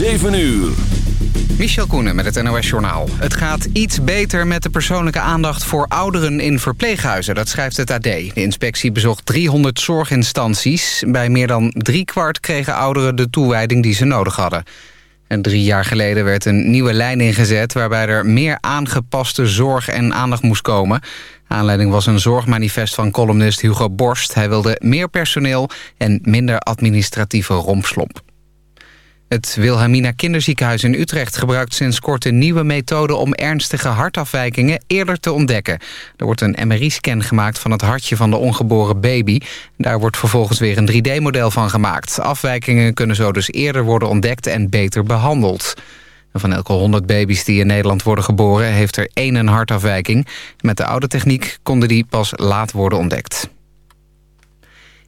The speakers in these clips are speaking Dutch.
7 uur. Michel Koenen met het NOS-journaal. Het gaat iets beter met de persoonlijke aandacht voor ouderen in verpleeghuizen. Dat schrijft het AD. De inspectie bezocht 300 zorginstanties. Bij meer dan driekwart kregen ouderen de toewijding die ze nodig hadden. En drie jaar geleden werd een nieuwe lijn ingezet... waarbij er meer aangepaste zorg en aandacht moest komen. Aanleiding was een zorgmanifest van columnist Hugo Borst. Hij wilde meer personeel en minder administratieve rompslomp. Het Wilhelmina Kinderziekenhuis in Utrecht gebruikt sinds kort een nieuwe methode om ernstige hartafwijkingen eerder te ontdekken. Er wordt een MRI-scan gemaakt van het hartje van de ongeboren baby. Daar wordt vervolgens weer een 3D-model van gemaakt. Afwijkingen kunnen zo dus eerder worden ontdekt en beter behandeld. Van elke 100 baby's die in Nederland worden geboren heeft er één een hartafwijking. Met de oude techniek konden die pas laat worden ontdekt.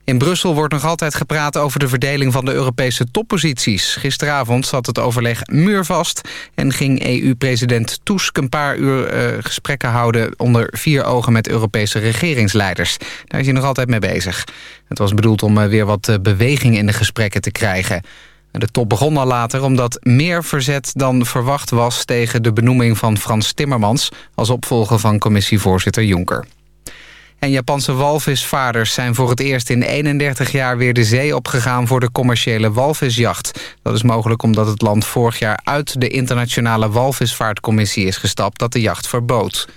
In Brussel wordt nog altijd gepraat over de verdeling van de Europese topposities. Gisteravond zat het overleg muurvast en ging EU-president Tusk een paar uur uh, gesprekken houden onder vier ogen met Europese regeringsleiders. Daar is hij nog altijd mee bezig. Het was bedoeld om uh, weer wat uh, beweging in de gesprekken te krijgen. De top begon al later omdat meer verzet dan verwacht was tegen de benoeming van Frans Timmermans als opvolger van commissievoorzitter Juncker. En Japanse walvisvaarders zijn voor het eerst in 31 jaar weer de zee opgegaan voor de commerciële walvisjacht. Dat is mogelijk omdat het land vorig jaar uit de internationale walvisvaartcommissie is gestapt dat de jacht verbood.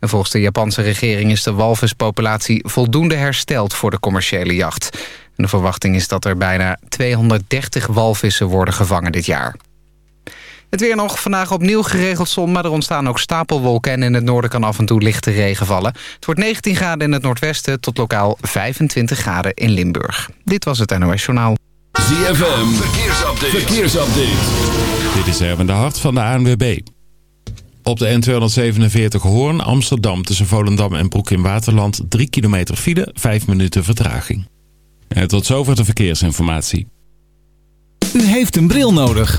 En volgens de Japanse regering is de walvispopulatie voldoende hersteld voor de commerciële jacht. En de verwachting is dat er bijna 230 walvissen worden gevangen dit jaar. Het weer nog vandaag opnieuw geregeld zon, maar er ontstaan ook stapelwolken... en in het noorden kan af en toe lichte regen vallen. Het wordt 19 graden in het noordwesten tot lokaal 25 graden in Limburg. Dit was het NOS Journaal. ZFM, verkeersupdate. verkeersupdate. Dit is Erwin de Hart van de ANWB. Op de N247 Hoorn, Amsterdam tussen Volendam en Broek in Waterland... 3 kilometer file, 5 minuten vertraging. En tot zover de verkeersinformatie. U heeft een bril nodig.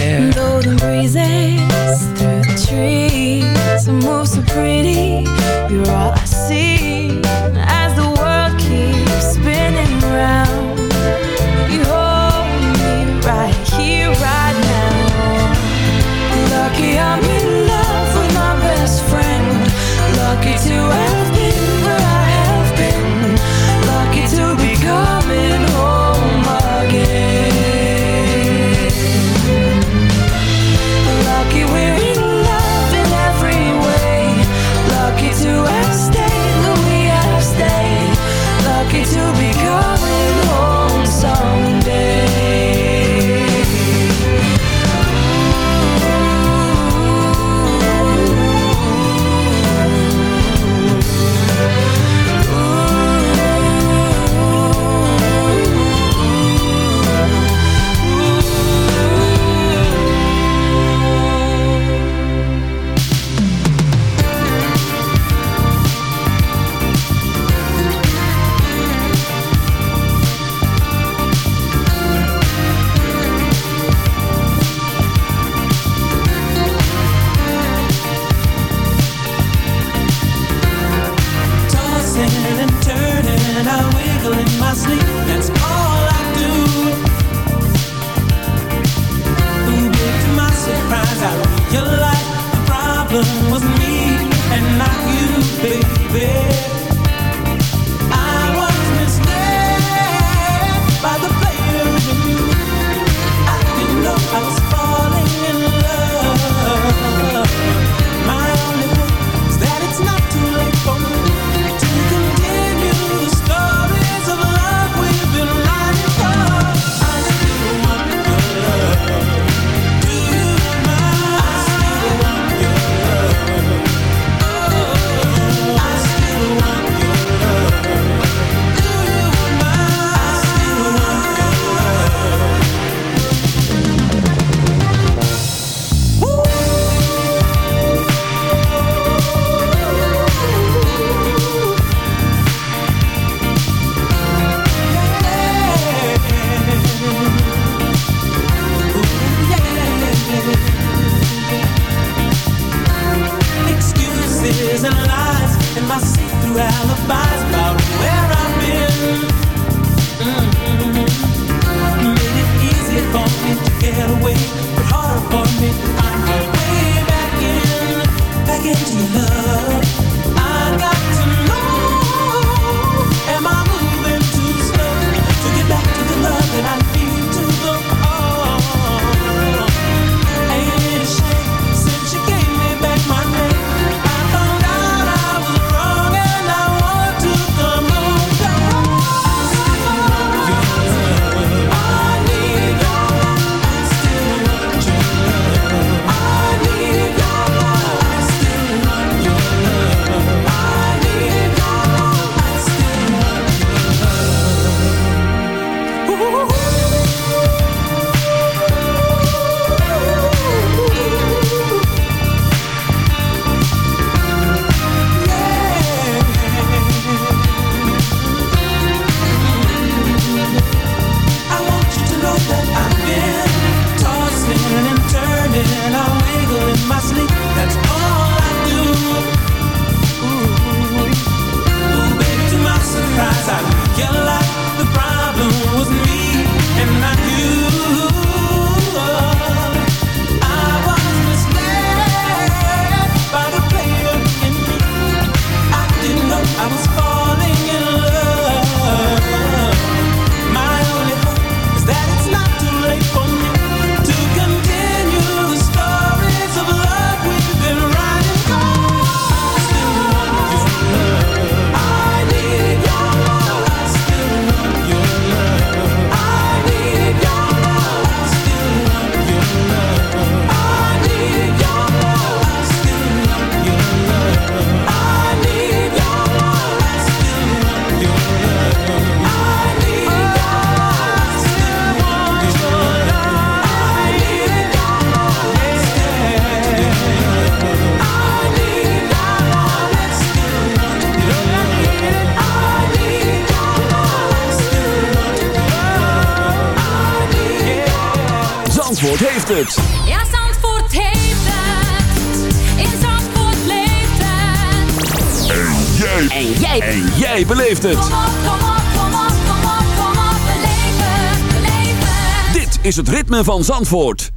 En jij... En jij beleeft het. Kom op, kom op, kom op, kom op, kom op. beleef, beleven. Dit is het ritme van Zandvoort.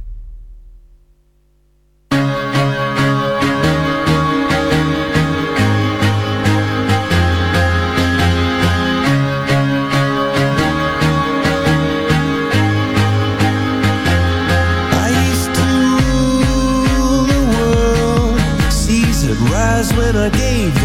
I gave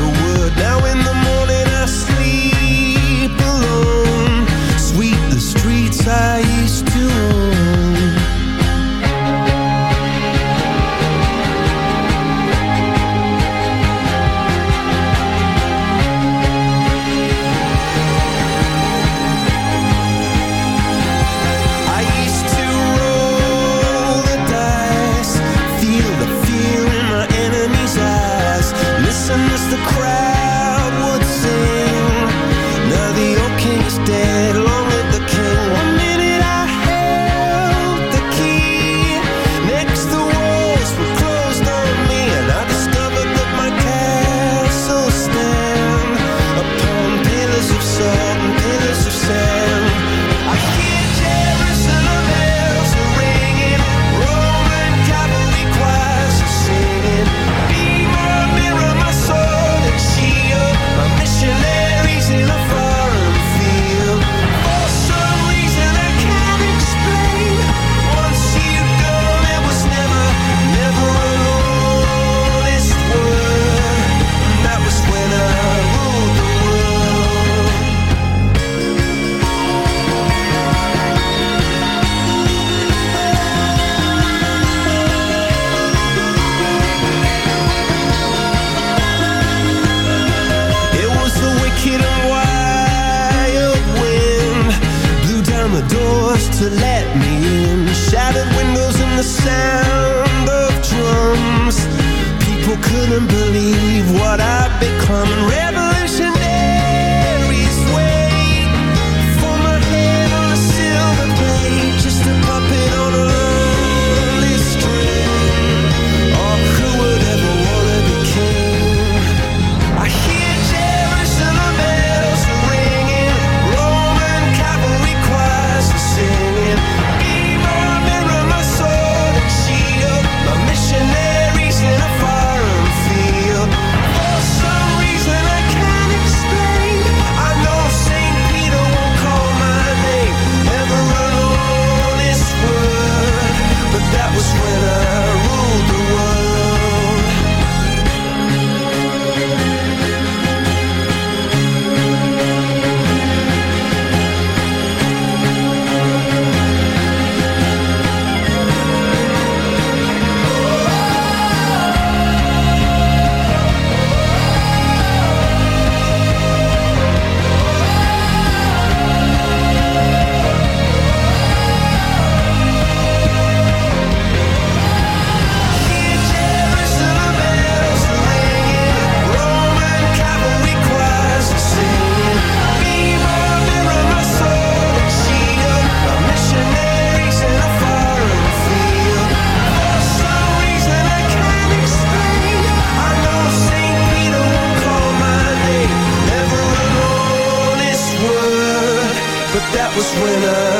was winner.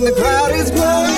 and the crowd is growing.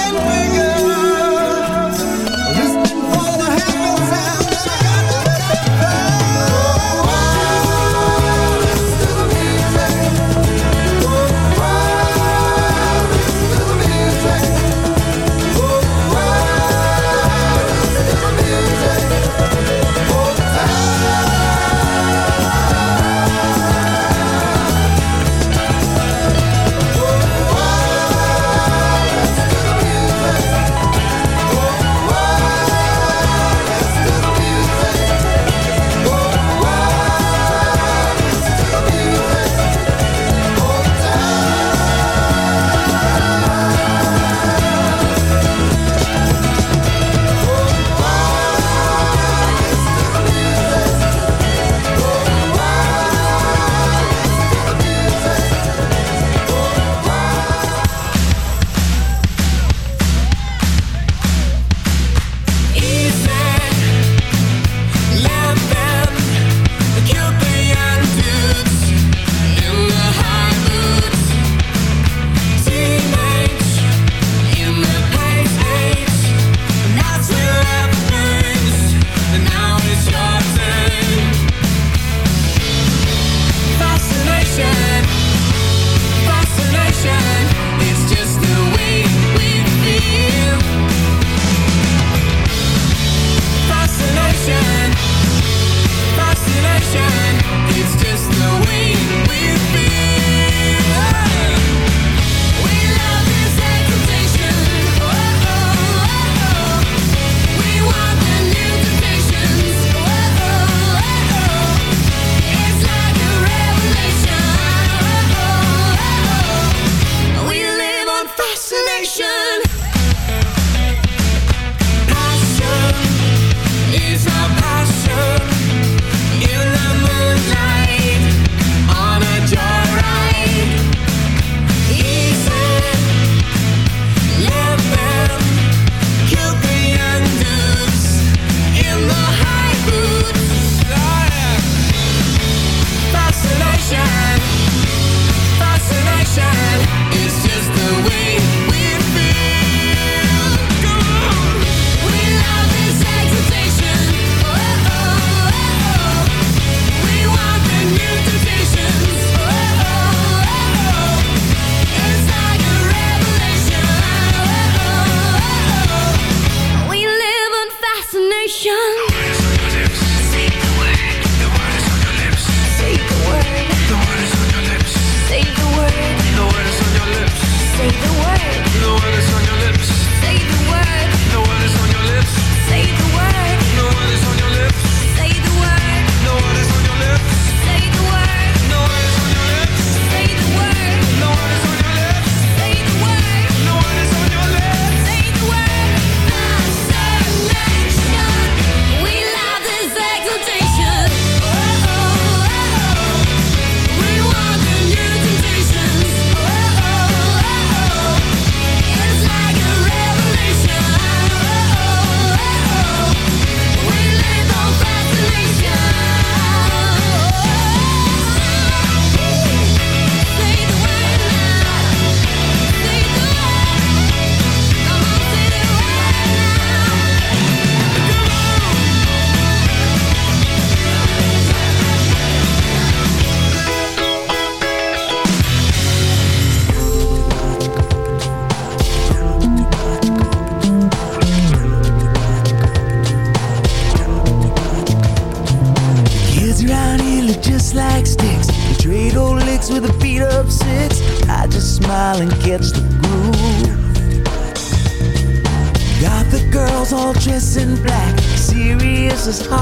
is high.